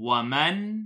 ومن